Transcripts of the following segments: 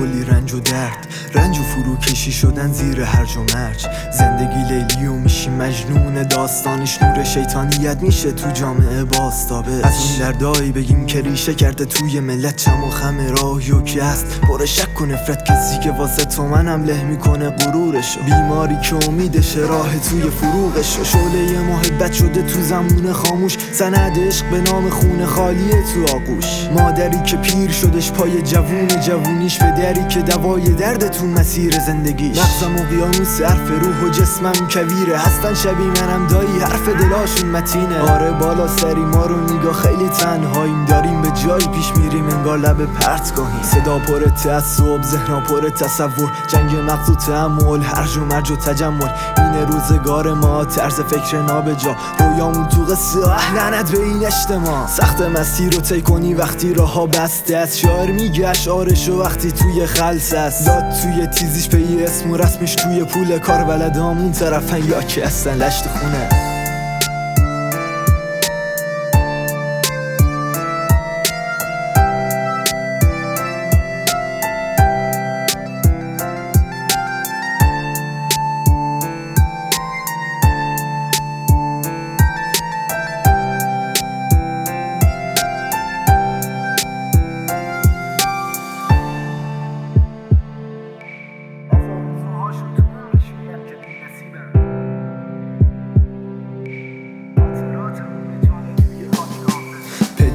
کلی رنج و درد فروکشی شدن زیر هرج و مرج. زندگی لیلی و میشی مجنون. داستانش نور شیطانیت میشه تو جامعه باستابه از این دردایی بگیم که ریشه کرده توی ملت چم و خم راهی و که هست پر شک و نفرت کسی که واسه تو منم له می‌کنه غرورشو بیماری که امیدش راه توی فروغشو شعله محبت شده تو زمون خاموش. سند عشق به نام خونه خالیه تو آغوش. مادری که پیر شدش پای جوون. جوونیش به دری که دوای درد تو مسیر زندگیش. مغزم و قیانوس حرف روح و جسمم کویره. هستن شبیه منم دایی حرف دلاشون متینه. آره بالا سری ما رو نگاه خیلی تنهاییم. داریم به جایی پیش میریم انگار لب پرت گاهیم. صدا پر تعصب ذهنا پر تصور. جنگ مغز و تعمل هرج و مرج و تجمل. این روزگار ما طرز فکر نابجا. رویامون تو قصه لعنت به این اجتماع. سخت مسیر رو طی کنی وقتی راها بسته است. شاعر میگه اشعارش و وقتی توی خلص است. داد توی تیزیش پی اسم و رسمش توی پول کار بلدامون طرفن یا که هستن لشت خونه.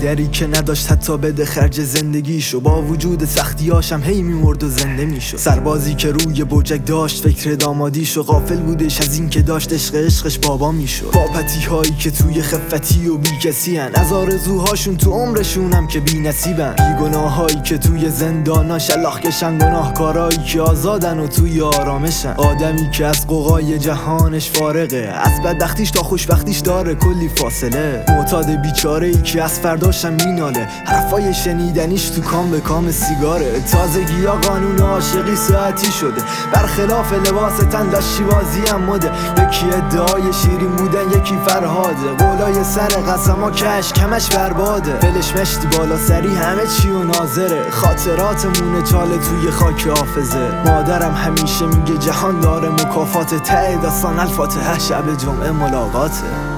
پدری که نداشت حتی بده خرج زندگیشو. با وجود سختیاشم هی میمرد و زنده می‌شد. سربازی که روی بوجک داشت فکر دامادیشو. غافل بودش از این که داشت عشق عشقش بابا می‌شد. با پتی هایی که توی خفتی و بی کسی هن. از آرزوهاشون تو عمرشونم که بی نصیبن بی که توی زندانا شلاخ کشن گناهکارایی که آزادن و توی آرامشن. آدمی که از قوقای جهانش فارغه. از بدبختیش تا خوشبختیش داره کلی فاصله. معتاد بیچاره ای که از فرداشم میناله. حرفای شنیدنیش تو کام به کام سیگاره. تازگی یا قانون عاشقی ساعتی شده. برخلاف لباس تن داشتی بازی هم مده. یکی ادعای شیرین بودن یکی فرهاده. قولای سر قسما کش کمش برباده. فلش مشتی بالا سری همه چی و ناظره. خاطراتمونه چاله توی خاک حافظه. مادرم همیشه میگه جهان داره مکافات ته. داستان الفاتحه شب جمعه ملاقاته.